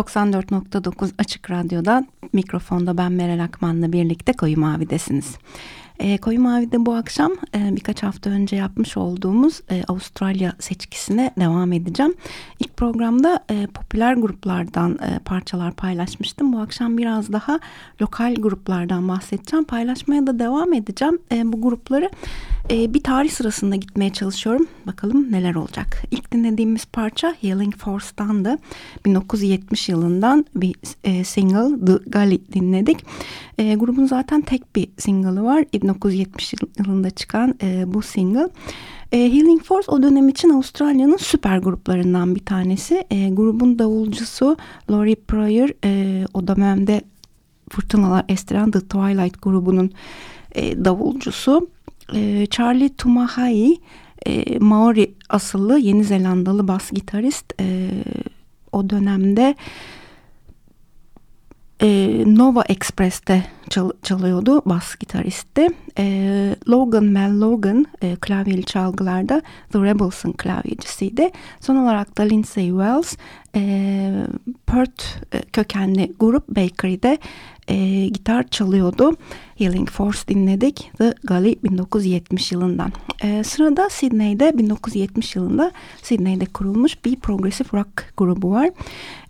...94.9 Açık Radyo'da mikrofonda ben Meral Akman'la birlikte Koyu Mavi'desiniz. E, Koyu Mavi'de bu akşam e, birkaç hafta önce yapmış olduğumuz e, Avustralya seçkisine devam edeceğim. İlk programda e, popüler gruplardan e, parçalar paylaşmıştım. Bu akşam biraz daha lokal gruplardan bahsedeceğim. Paylaşmaya da devam edeceğim. E, bu grupları e, bir tarih sırasında gitmeye çalışıyorum. Bakalım neler olacak. İlk dinlediğimiz parça Healing Force'tandı. 1970 yılından bir e, single The Gully dinledik. E, grubun zaten tek bir single'ı var. 1970 yılında çıkan e, bu single. E, Healing Force o dönem için Avustralya'nın süper gruplarından bir tanesi. E, grubun davulcusu Laurie Pryor e, o dönemde fırtınalar estiren The Twilight grubunun e, davulcusu. E, Charlie Tumahai e, Maori asıllı Yeni Zelandalı bas gitarist. E, o dönemde e, Nova Express'te çal çalıyordu bas gitaristi. E, Logan Mel Logan e, klavyeli çalgılarda The Rebels'ın klavyecisiydi. Son olarak da Lindsay Wells e, Perth e, kökenli grup Bakery'de e, gitar çalıyordu. Healing Force dinledik. The Gully 1970 yılından. E, sırada Sydney'de 1970 yılında Sydney'de kurulmuş bir progressive rock grubu var.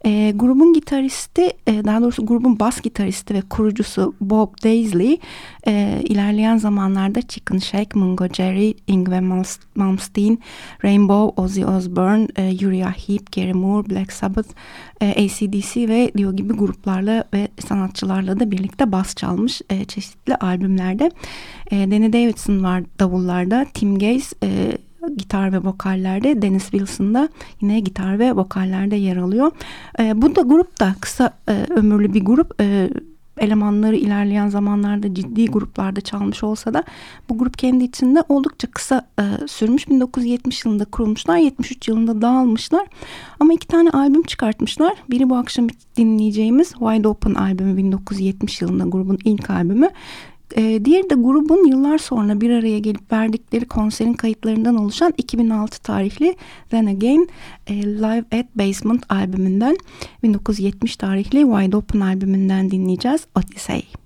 E, grubun gitaristi, e, daha doğrusu grubun bas gitaristi ve kurucusu Bob Daisley e, ilerleyen zamanlarda Chicken Shake, Mungo Jerry, Ingve Malmsteen, Rainbow, Ozzy Osbourne, e, Uriah Heep, Gary Moore, Black Sabbath, e, ACDC ve Dio gibi gruplarla ve sanatçılarla da birlikte bas çalmış e, çeşitli albümlerde. E, Danny Davidson var davullarda, Tim Gaze e, gitar ve vokallerde Dennis Wilson da yine gitar ve vokallerde yer alıyor. E, bu da grup da kısa e, ömürlü bir grup. E, elemanları ilerleyen zamanlarda ciddi gruplarda çalmış olsa da bu grup kendi içinde oldukça kısa e, sürmüş. 1970 yılında kurulmuşlar, 73 yılında dağılmışlar. Ama iki tane albüm çıkartmışlar. Biri bu akşam dinleyeceğimiz Wide Open albümü 1970 yılında grubun ilk albümü. E, diğeri de grubun yıllar sonra bir araya gelip verdikleri konserin kayıtlarından oluşan 2006 tarihli Then Again e, Live at Basement albümünden 1970 tarihli Wide Open albümünden dinleyeceğiz Odyssey.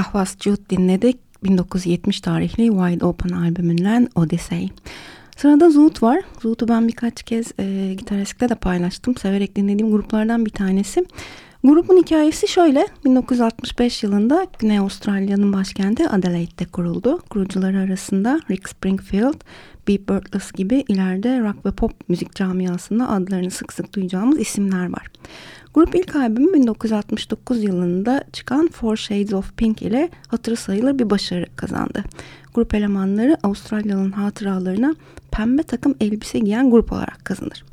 Kahvas Jude dinledik. 1970 tarihli Wide Open albümünden Odyssey. Sırada Zoot var. Zoot'u ben birkaç kez e, Gitaresk'te de paylaştım. Severek dinlediğim gruplardan bir tanesi. Grubun hikayesi şöyle. 1965 yılında Güney Avustralya'nın başkenti Adelaide'de kuruldu. Kurucuları arasında Rick Springfield, Bee Birtless gibi ileride rock ve pop müzik camiasında adlarını sık sık duyacağımız isimler var. Grup ilk albümü 1969 yılında çıkan Four Shades of Pink ile hatırı sayılır bir başarı kazandı. Grup elemanları Avustralyalı'nın hatıralarına pembe takım elbise giyen grup olarak kazanır.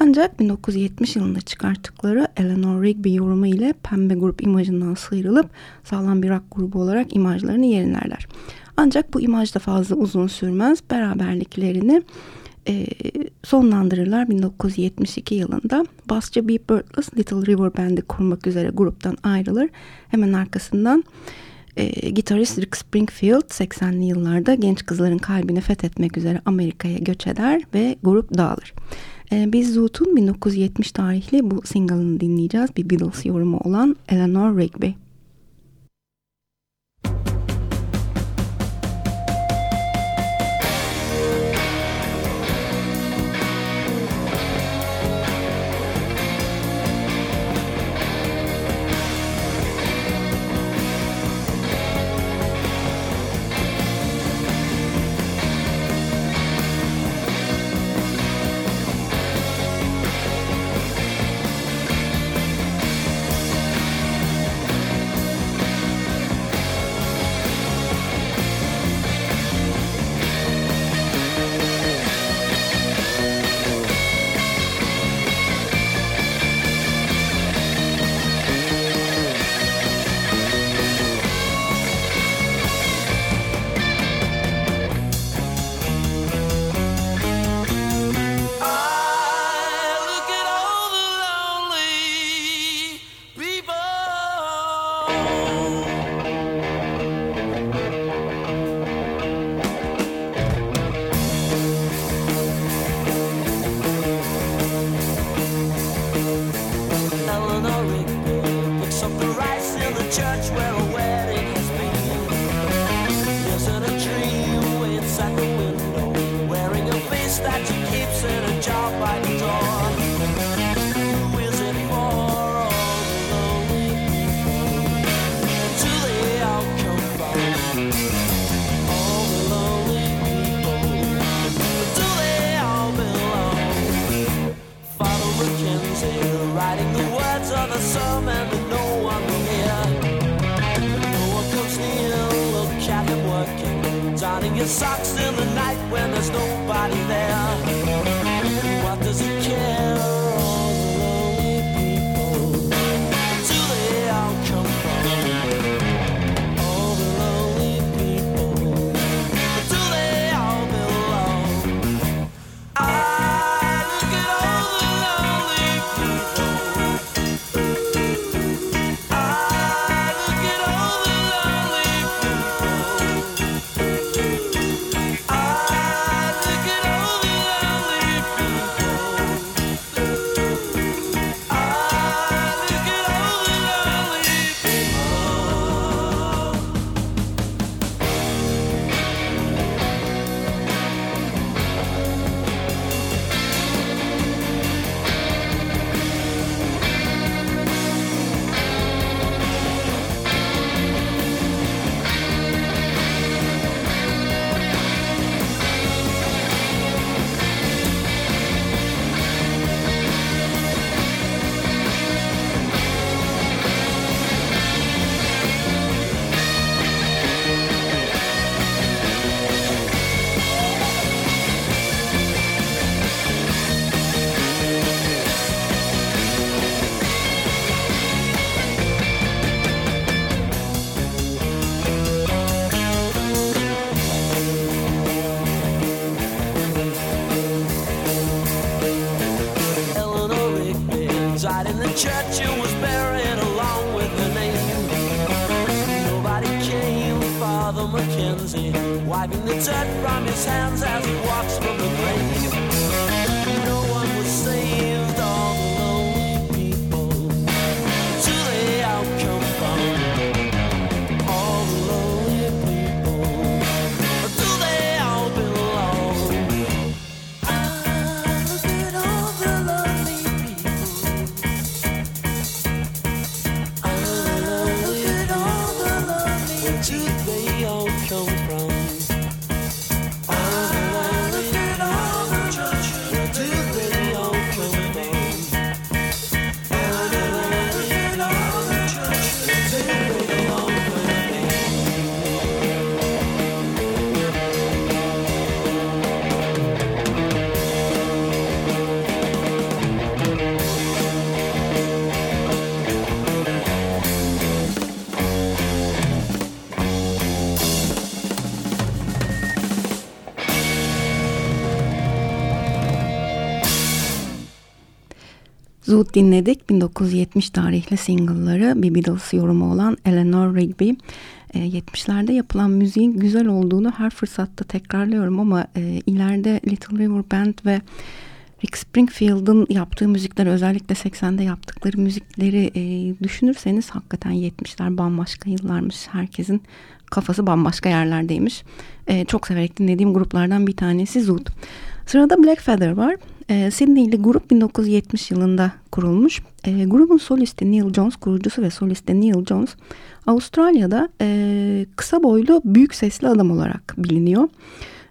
Ancak 1970 yılında çıkarttıkları Eleanor Rigby yorumu ile pembe grup imajından sıyrılıp sağlam bir rock grubu olarak imajlarını yerinlerler. Ancak bu imaj da fazla uzun sürmez. Beraberliklerini e, sonlandırırlar 1972 yılında. Basçı Bee Birtless Little River Band'i kurmak üzere gruptan ayrılır. Hemen arkasından e, gitarist Rick Springfield 80'li yıllarda genç kızların kalbini fethetmek üzere Amerika'ya göç eder ve grup dağılır. E, biz Zoot'un 1970 tarihli bu single'ını dinleyeceğiz. Bir Beatles yorumu olan Eleanor Rigby. socks. his hands as he walks from the grave. Zoot dinledik. 1970 tarihli single'ları bir Beatles yorumu olan Eleanor Rigby. E, 70'lerde yapılan müziğin güzel olduğunu her fırsatta tekrarlıyorum ama e, ileride Little River Band ve Rick Springfield'ın yaptığı müzikler özellikle 80'de yaptıkları müzikleri e, düşünürseniz hakikaten 70'ler bambaşka yıllarmış. Herkesin kafası bambaşka yerlerdeymiş. E, çok severek dinlediğim gruplardan bir tanesi Zoot. Sırada Black Feather var. E, Sydney'li grup 1970 yılında kurulmuş. E, grubun solisti Neil Jones, kurucusu ve solisti Neil Jones Avustralya'da e, kısa boylu büyük sesli adam olarak biliniyor.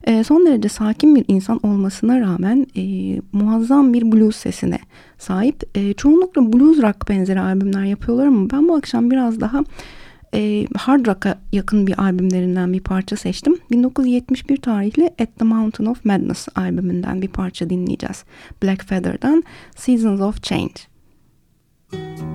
E, son derece sakin bir insan olmasına rağmen e, muazzam bir blues sesine sahip. E, çoğunlukla blues rock benzeri albümler yapıyorlar ama ben bu akşam biraz daha e, hard rock'a yakın bir albümlerinden bir parça seçtim. 1971 tarihli At the Mountain of Madness albümünden bir parça dinleyeceğiz. Black Feather'dan Seasons of Change. Müzik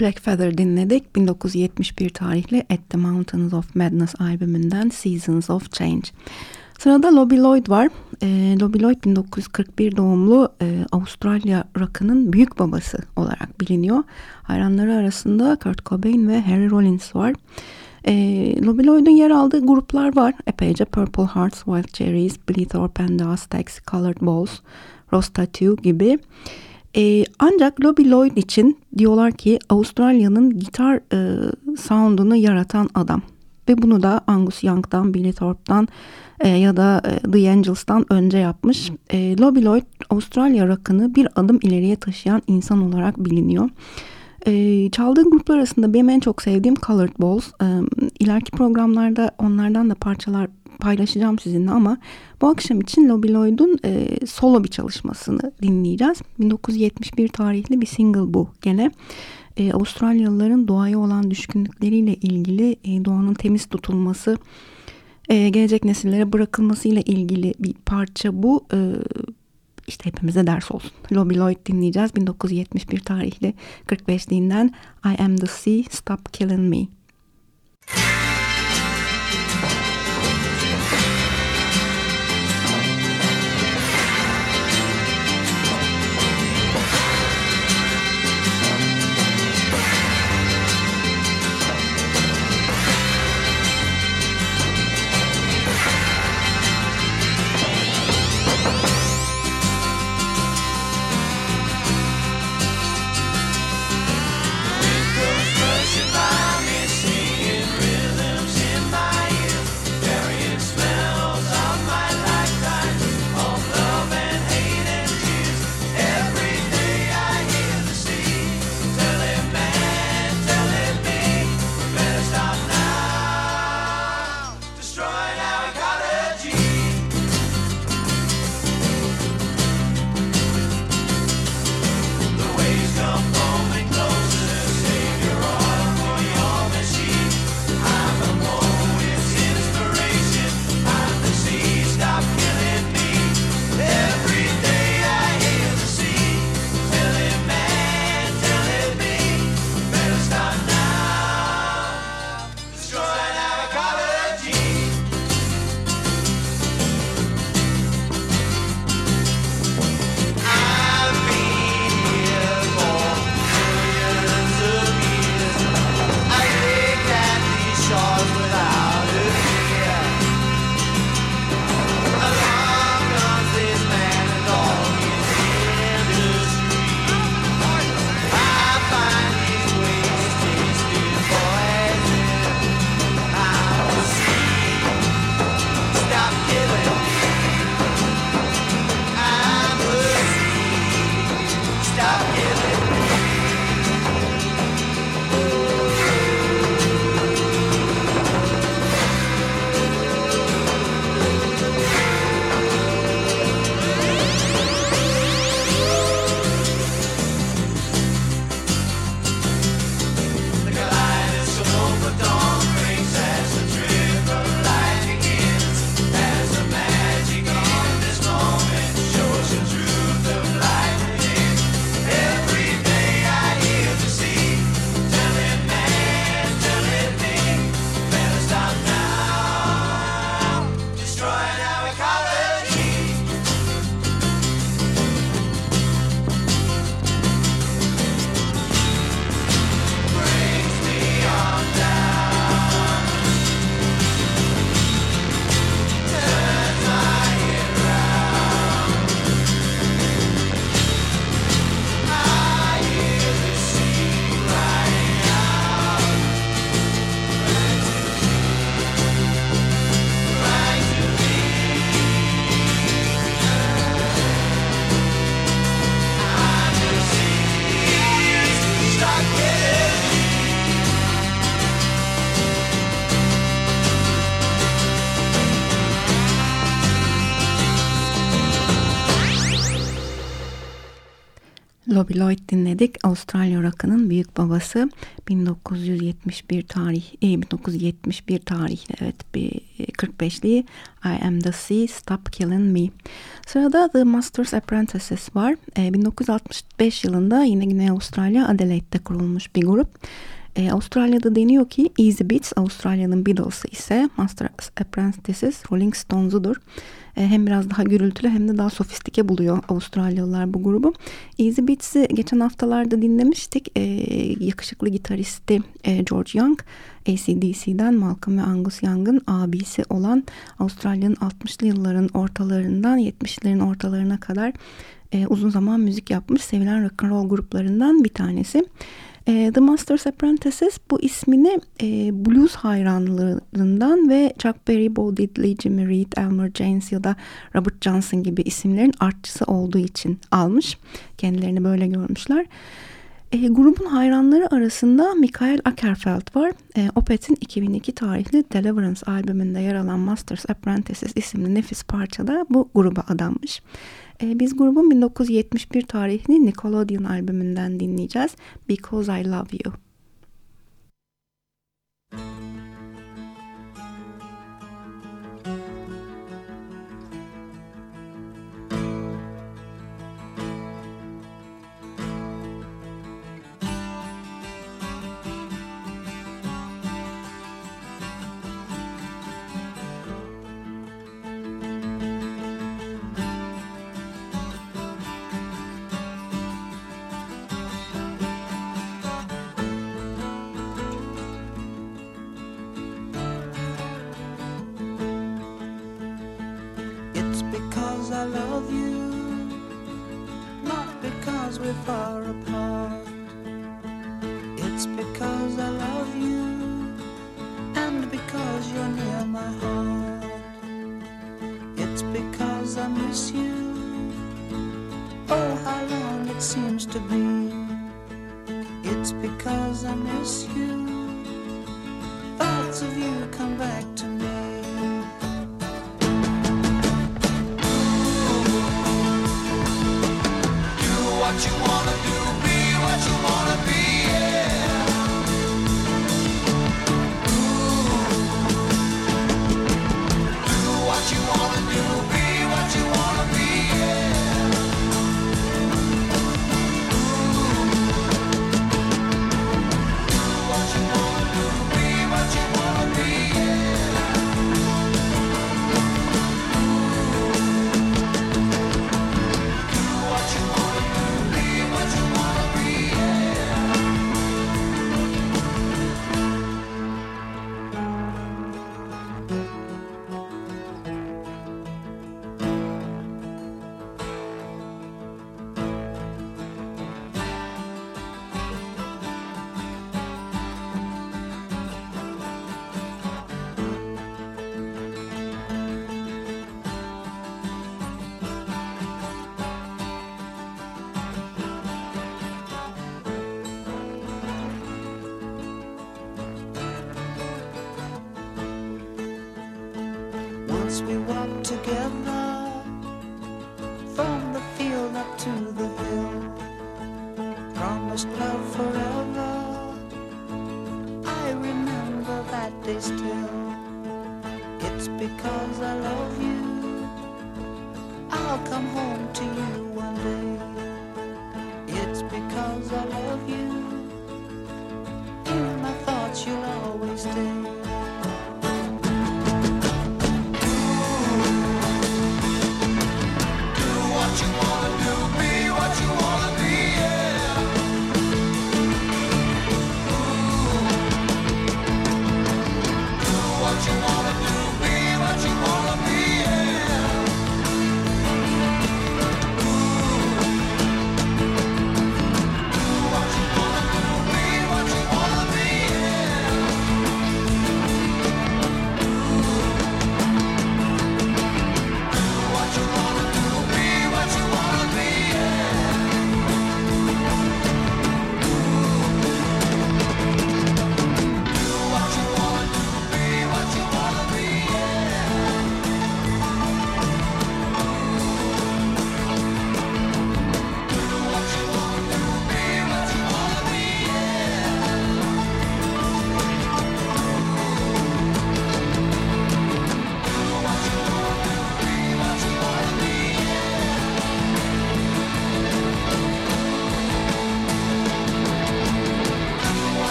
Black Feather dinledik. 1971 tarihli At the Mountains of Madness albümünden Seasons of Change. Sırada Lobby Lloyd var. E, Lobby Lloyd 1941 doğumlu e, Avustralya rock'ının büyük babası olarak biliniyor. Hayranları arasında Kurt Cobain ve Harry Rollins var. E, Lobby Lloyd'un yer aldığı gruplar var. Epeyce Purple Hearts, Wild Cherries, Billy Thorpe and the Aztecs, Colored Balls, Rose Tattoo gibi. E, ancak Lobby Lloyd için diyorlar ki Avustralya'nın gitar e, sound'unu yaratan adam. Ve bunu da Angus Young'dan, Billy Thorpe'dan e, ya da e, The Angels'tan önce yapmış. E, Lobby Lloyd Avustralya rock'ını bir adım ileriye taşıyan insan olarak biliniyor. E, çaldığım gruplar arasında benim en çok sevdiğim Colored Balls. E, ileriki programlarda onlardan da parçalar paylaşacağım sizinle ama bu akşam için Lobby Lloyd'un e, solo bir çalışmasını dinleyeceğiz. 1971 tarihli bir single bu gene. E, Avustralyalıların doğaya olan düşkünlükleriyle ilgili e, doğanın temiz tutulması, e, gelecek nesillere bırakılmasıyla ilgili bir parça bu. E, işte hepimize ders olsun. Lobby Lloyd dinleyeceğiz. 1971 tarihli 45'liğinden I Am The Sea, Stop Killing Me. Bobby Lloyd dinledik. Avustralya rock'ının büyük babası 1971 tarih, e, 1971 tarihli evet bir 45'li I Am The Sea, Stop Killing Me. Sırada The Masters Apprentices var. E, 1965 yılında yine Güney Avustralya Adelaide'de kurulmuş bir grup. E, Avustralya'da deniyor ki Easy Beats Avustralya'nın Beatles'ı ise Master Apprentices Rolling Stones'udur. E, hem biraz daha gürültülü hem de daha sofistike buluyor Avustralyalılar bu grubu. Easy Beats'i geçen haftalarda dinlemiştik. E, yakışıklı gitaristi e, George Young ACDC'den Malcolm ve Angus Young'ın abisi olan Avustralya'nın 60'lı yılların ortalarından 70'lerin ortalarına kadar uzun zaman müzik yapmış sevilen rock and roll gruplarından bir tanesi. E, The Master's Apprentices bu ismini e, blues hayranlarından ve Chuck Berry, Bo Diddley, Jimmy Reed, Elmer James ya da Robert Johnson gibi isimlerin artçısı olduğu için almış. Kendilerini böyle görmüşler. E, grubun hayranları arasında Michael Ackerfeld var. E, Opeth'in 2002 tarihli Deliverance albümünde yer alan Masters Apprentices isimli nefis parçada bu gruba adanmış. E, biz grubun 1971 tarihli Nickelodeon albümünden dinleyeceğiz. Because I Love You.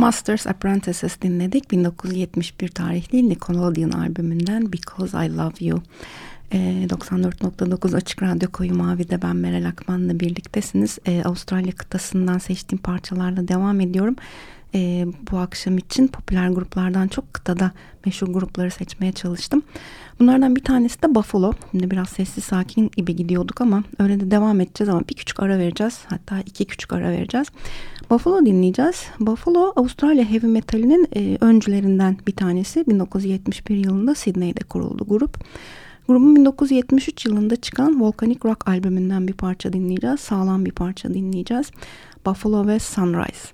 Masters Apprentices dinledik. 1971 tarihli Nickelodeon albümünden Because I Love You. 94.9 Açık Radyo Koyu Mavi'de ben Meral Akman'la birliktesiniz. Ee, Avustralya kıtasından seçtiğim parçalarla devam ediyorum. Ee, bu akşam için popüler gruplardan çok kıtada meşhur grupları seçmeye çalıştım. Bunlardan bir tanesi de Buffalo. Şimdi biraz sessiz sakin gibi gidiyorduk ama öyle de devam edeceğiz ama bir küçük ara vereceğiz. Hatta iki küçük ara vereceğiz. Buffalo dinleyeceğiz. Buffalo Avustralya heavy metalinin e, öncülerinden bir tanesi. 1971 yılında Sydney'de kuruldu grup. Grubun 1973 yılında çıkan Volcanic Rock albümünden bir parça dinleyeceğiz. Sağlam bir parça dinleyeceğiz. Buffalo ve Sunrise.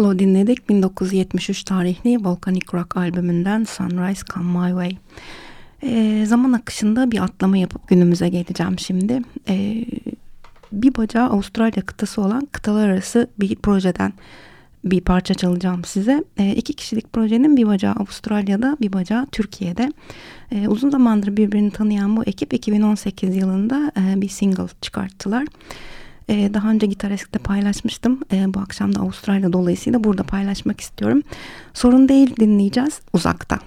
Buffalo dinledik. 1973 tarihli Volcanic Rock albümünden Sunrise Come My Way. E, zaman akışında bir atlama yapıp günümüze geleceğim şimdi. E, bir bacağı Avustralya kıtası olan kıtalar arası bir projeden bir parça çalacağım size. E, iki kişilik projenin bir bacağı Avustralya'da, bir bacağı Türkiye'de. E, uzun zamandır birbirini tanıyan bu ekip 2018 yılında e, bir single çıkarttılar. E, daha önce Gitaresk'te paylaşmıştım. E, bu akşam da Avustralya dolayısıyla burada paylaşmak istiyorum. Sorun değil dinleyeceğiz uzakta.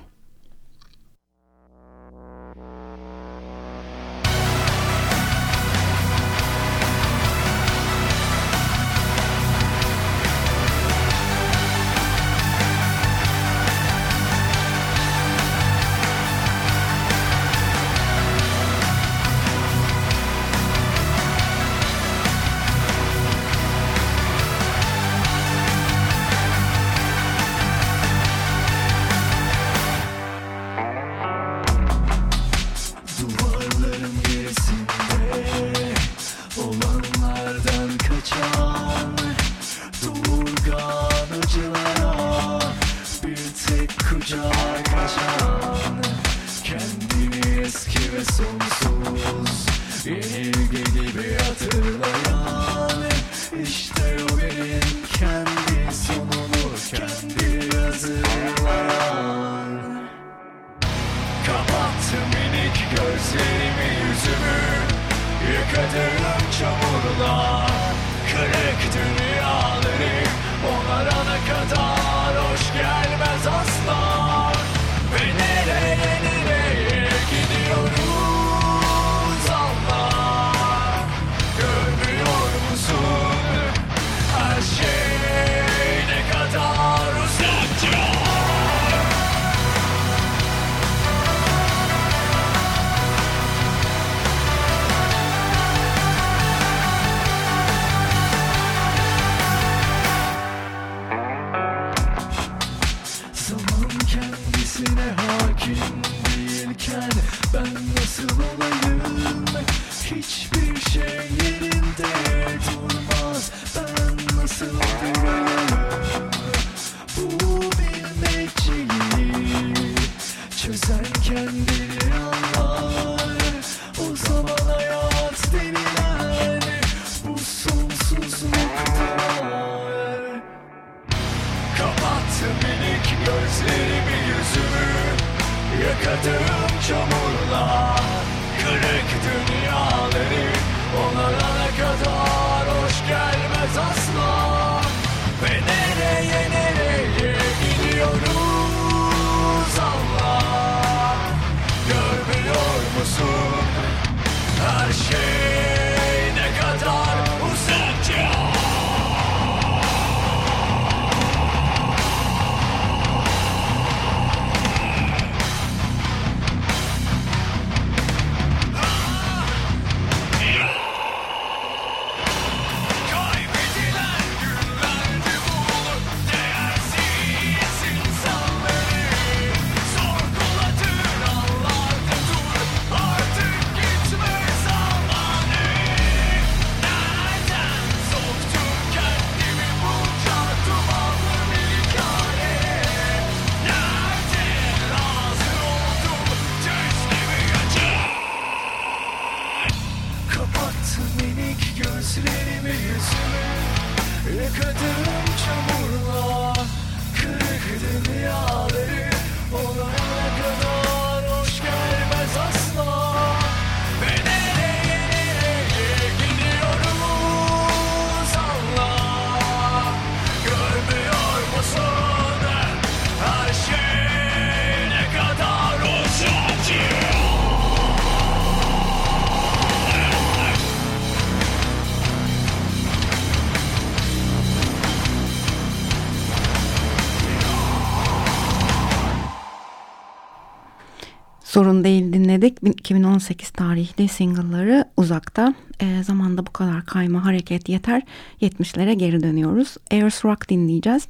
Sorun değil dinledik. 2018 tarihli single'ları uzakta. E, zamanda bu kadar kayma hareket yeter. 70'lere geri dönüyoruz. Airs Rock dinleyeceğiz.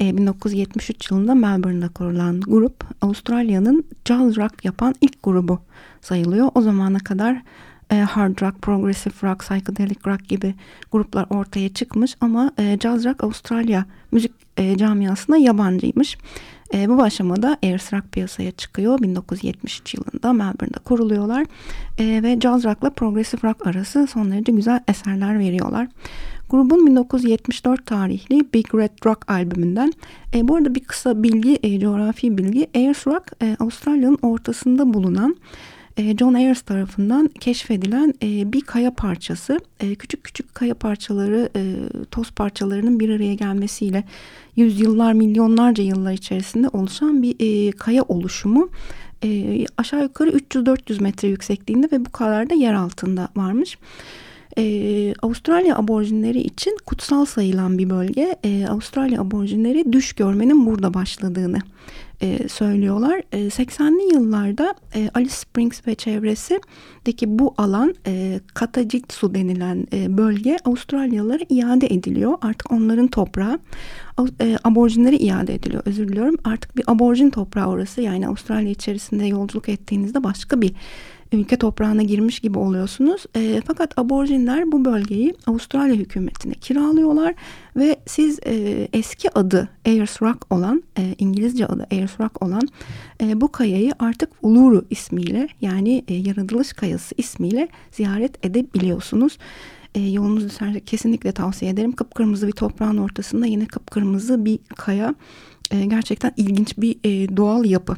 E, 1973 yılında Melbourne'da kurulan grup Avustralya'nın jazz rock yapan ilk grubu sayılıyor. O zamana kadar e, hard rock, progressive rock, psychedelic rock gibi gruplar ortaya çıkmış ama e, jazz rock Avustralya müzik e, camiasına yabancıymış. E, bu aşamada Airs Rock piyasaya çıkıyor. 1973 yılında Melbourne'da kuruluyorlar e, ve jazz rock'la progressive rock arası son derece güzel eserler veriyorlar. Grubun 1974 tarihli Big Red Rock albümünden. E, bu arada bir kısa bilgi, e, coğrafi bilgi. Ayers Rock e, Avustralya'nın ortasında bulunan e, John Ayers tarafından keşfedilen e, bir kaya parçası. E, küçük küçük kaya parçaları, toz parçalarının bir araya gelmesiyle yüzyıllar, milyonlarca yıllar içerisinde oluşan bir kaya oluşumu. Aşağı yukarı 300-400 metre yüksekliğinde ve bu kadar da yer altında varmış. Ee, Avustralya aborjinleri için kutsal sayılan bir bölge. Ee, Avustralya aborjinleri düş görmenin burada başladığını e, söylüyorlar. E, 80'li yıllarda e, Alice Springs ve çevresindeki bu alan e, Katajitsu denilen e, bölge Avustralyalılara iade ediliyor. Artık onların toprağı e, aborjinlere iade ediliyor. Özür diliyorum. Artık bir aborjin toprağı orası. Yani Avustralya içerisinde yolculuk ettiğinizde başka bir ülke toprağına girmiş gibi oluyorsunuz. E, fakat aborjinler bu bölgeyi Avustralya hükümetine kiralıyorlar ve siz e, eski adı Ayers Rock olan, e, İngilizce adı Ayers Rock olan e, bu kayayı artık Uluru ismiyle yani e, yaratılış kayası ismiyle ziyaret edebiliyorsunuz. E, yolunuz düşerse kesinlikle tavsiye ederim. Kıpkırmızı bir toprağın ortasında yine kıpkırmızı bir kaya. E, gerçekten ilginç bir e, doğal yapı.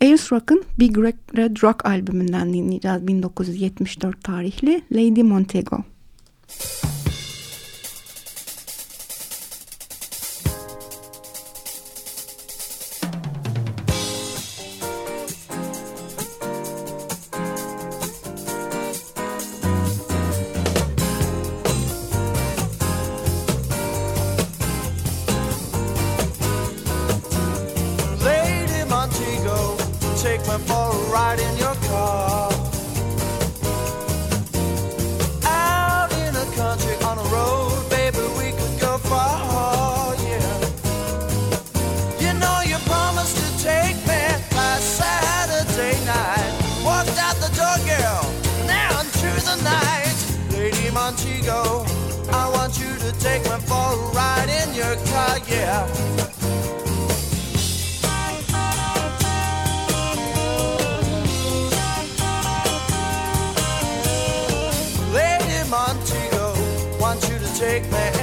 Ayers Rock'ın Big Red Rock albümünden dinleyeceğiz 1974 tarihli Lady Montego. Müzik take me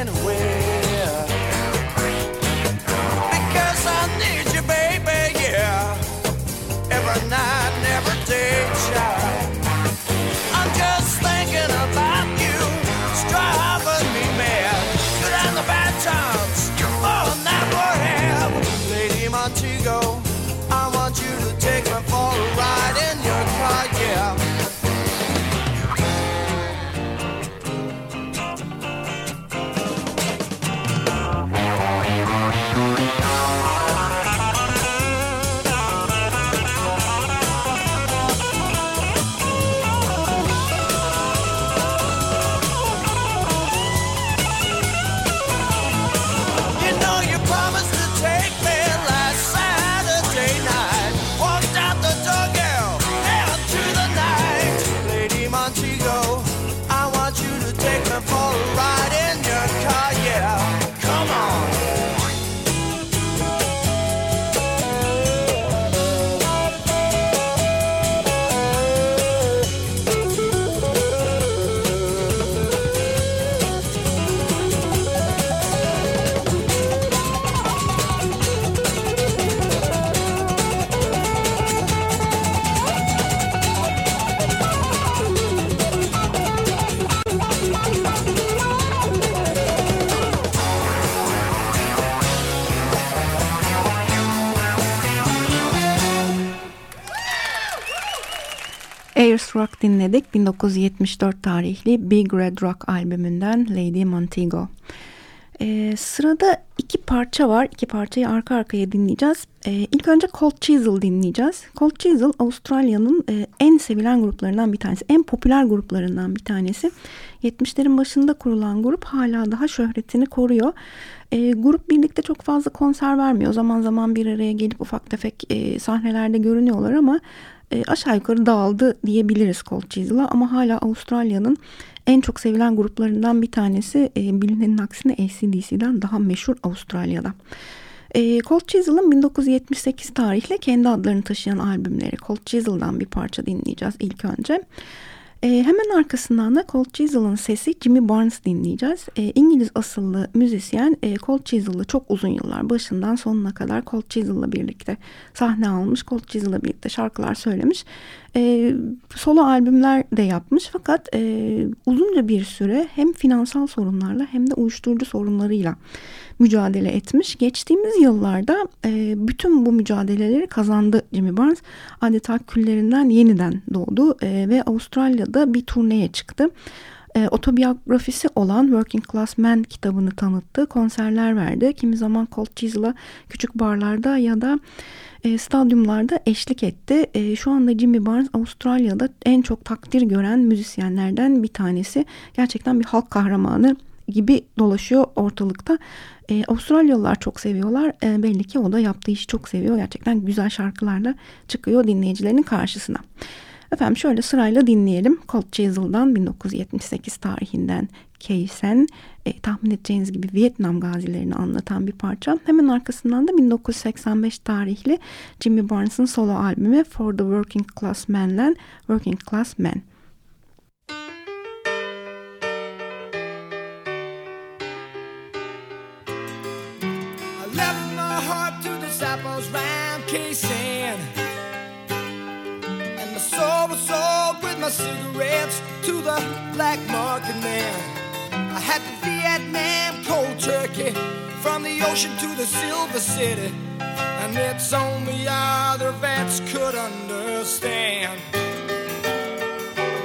Rock dinledik. 1974 tarihli Big Red Rock albümünden Lady Montego. Ee, sırada iki parça var. İki parçayı arka arkaya dinleyeceğiz. Ee, ilk önce Cold Chisel dinleyeceğiz. Cold Chisel Avustralya'nın e, en sevilen gruplarından bir tanesi. En popüler gruplarından bir tanesi. 70'lerin başında kurulan grup hala daha şöhretini koruyor. E, grup birlikte çok fazla konser vermiyor. Zaman zaman bir araya gelip ufak tefek e, sahnelerde görünüyorlar ama e, aşağı yukarı dağıldı diyebiliriz Cold Chisel'a ama hala Avustralya'nın en çok sevilen gruplarından bir tanesi e, bilinenin aksine ACDC'den daha meşhur Avustralya'da. E, Cold Chisel'ın 1978 tarihli kendi adlarını taşıyan albümleri Cold Chisel'dan bir parça dinleyeceğiz ilk önce. E, hemen arkasından da Cold Chisel'ın sesi Jimmy Barnes dinleyeceğiz. E, İngiliz asıllı müzisyen e, Cold Chisel'ı çok uzun yıllar başından sonuna kadar Cold Chisel'la birlikte sahne almış. Cold Chisel'la birlikte şarkılar söylemiş. E, solo albümler de yapmış fakat e, uzunca bir süre hem finansal sorunlarla hem de uyuşturucu sorunlarıyla mücadele etmiş. Geçtiğimiz yıllarda e, bütün bu mücadeleleri kazandı Jimmy Barnes. Adeta küllerinden yeniden doğdu e, ve Avustralya'da bir turneye çıktı. E, otobiyografisi olan Working Class Man kitabını tanıttı. Konserler verdi. Kimi zaman Cold Cheese'la küçük barlarda ya da e, stadyumlarda eşlik etti. E, şu anda Jimmy Barnes Avustralya'da en çok takdir gören müzisyenlerden bir tanesi. Gerçekten bir halk kahramanı gibi dolaşıyor ortalıkta. E, Avustralyalılar çok seviyorlar. E, belli ki o da yaptığı işi çok seviyor. Gerçekten güzel şarkılarla çıkıyor dinleyicilerinin karşısına. Efendim şöyle sırayla dinleyelim. Cold Chisel'dan 1978 tarihinden Keysen e, tahmin edeceğiniz gibi Vietnam gazilerini anlatan bir parça. Hemen arkasından da 1985 tarihli Jimmy Barnes'ın solo albümü For the Working Class Man'den Working Class Man. cigarettes to the black market man. Had the Vietnam cold turkey from the ocean to the silver city, and it's only other vets could understand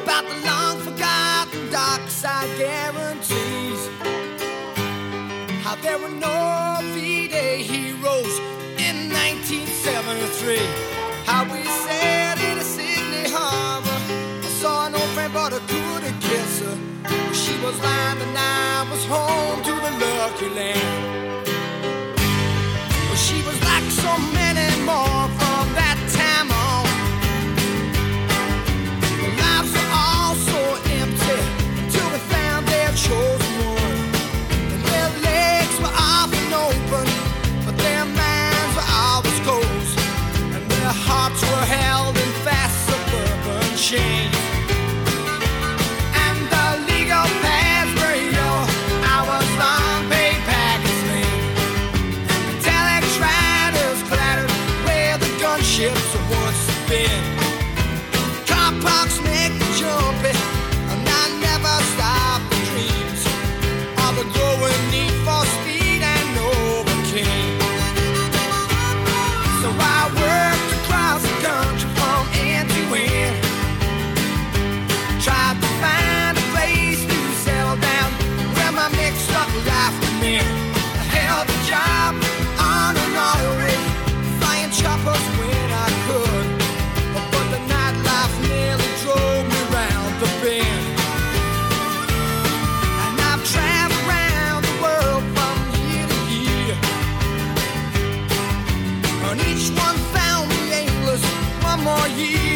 about the long forgotten dark side guarantees. How there were no V-Day heroes in 1973. Was lying and I was home to the lucky land. each one found me aimless one more year.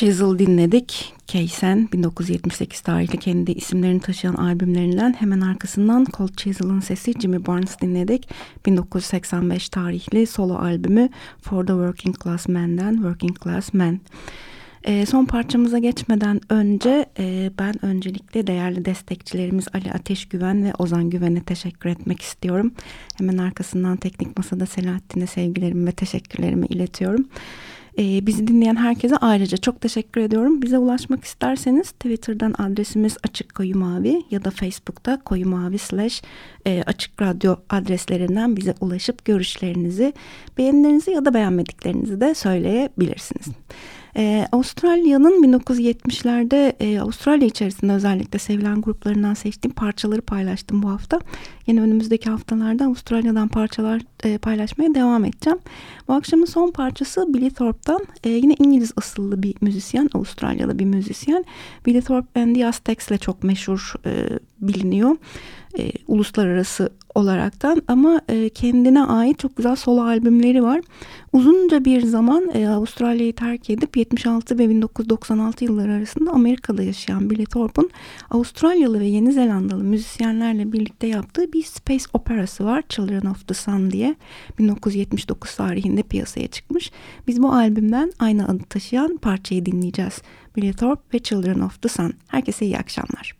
Chisel dinledik. Kaysen 1978 tarihli kendi isimlerini taşıyan albümlerinden hemen arkasından Cold Chisel'ın sesi Jimmy Barnes dinledik. 1985 tarihli solo albümü For the Working Class Man'den Working Class Man. E, son parçamıza geçmeden önce e, ben öncelikle değerli destekçilerimiz Ali Ateş Güven ve Ozan Güven'e teşekkür etmek istiyorum. Hemen arkasından Teknik Masa'da Selahattin'e sevgilerimi ve teşekkürlerimi iletiyorum. E, bizi dinleyen herkese ayrıca çok teşekkür ediyorum. Bize ulaşmak isterseniz Twitter'dan adresimiz Açık Koyu Mavi ya da Facebook'ta Koyu Mavi slash e, Açık Radyo adreslerinden bize ulaşıp görüşlerinizi, beğenilerinizi ya da beğenmediklerinizi de söyleyebilirsiniz. Ee, Avustralya'nın 1970'lerde e, Avustralya içerisinde özellikle sevilen gruplarından seçtiğim parçaları paylaştım bu hafta. Yine önümüzdeki haftalarda Avustralya'dan parçalar e, paylaşmaya devam edeceğim. Bu akşamın son parçası Billy Thorpe'dan. E, yine İngiliz asıllı bir müzisyen, Avustralyalı bir müzisyen. Billy Thorpe and the Aztecs'le çok meşhur e, biliniyor e, uluslararası olaraktan ama e, kendine ait çok güzel solo albümleri var. Uzunca bir zaman e, Avustralya'yı terk edip 76 ve 1996 yılları arasında Amerika'da yaşayan Billy Thorpe'un Avustralyalı ve Yeni Zelandalı müzisyenlerle birlikte yaptığı bir space operası var. Children of the Sun diye 1979 tarihinde piyasaya çıkmış. Biz bu albümden aynı adı taşıyan parçayı dinleyeceğiz. Billy Thorpe ve Children of the Sun. Herkese iyi akşamlar.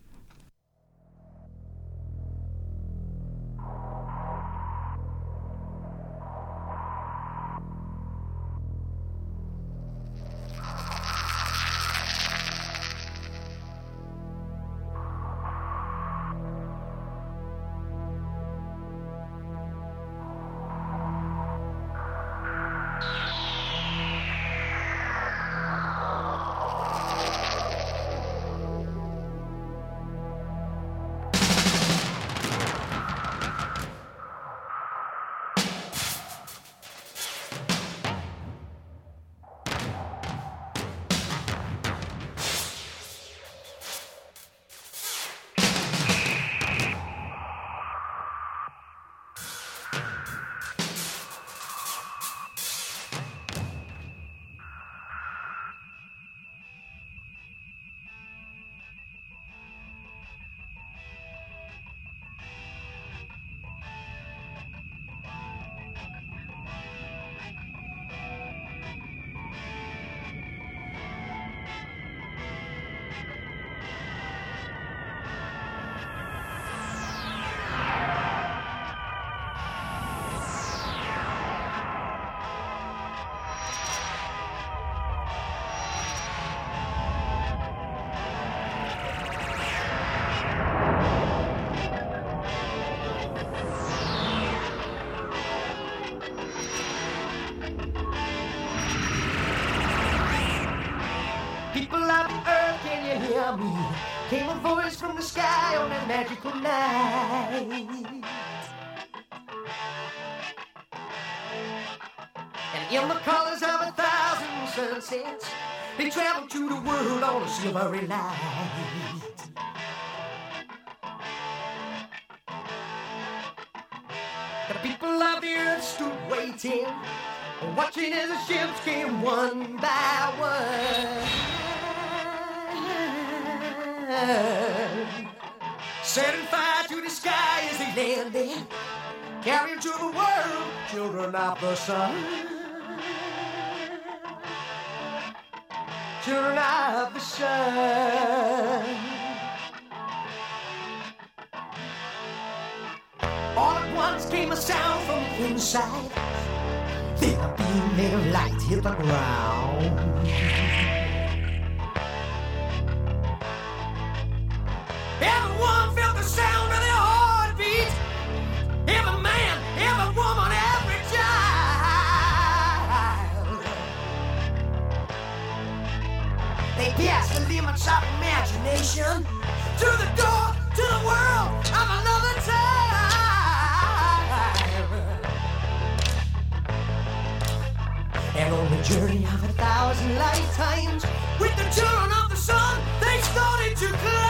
Magical night. And in the colors of a thousand sunsets, they traveled to the world on a silvery light. The people of the earth stood waiting, watching as the ships came one by one. Setting fire to the sky as they landed, carrying to the world children of the sun. Children of the sun. All at once came a sound from inside. Then a beam of light hit the ground. Everyone felt the sound of their heartbeat. Every man, every woman, every child. They passed the limits of imagination to the door to the world of another time. And on the journey of a thousand lifetimes, with the children of the sun, they started to climb.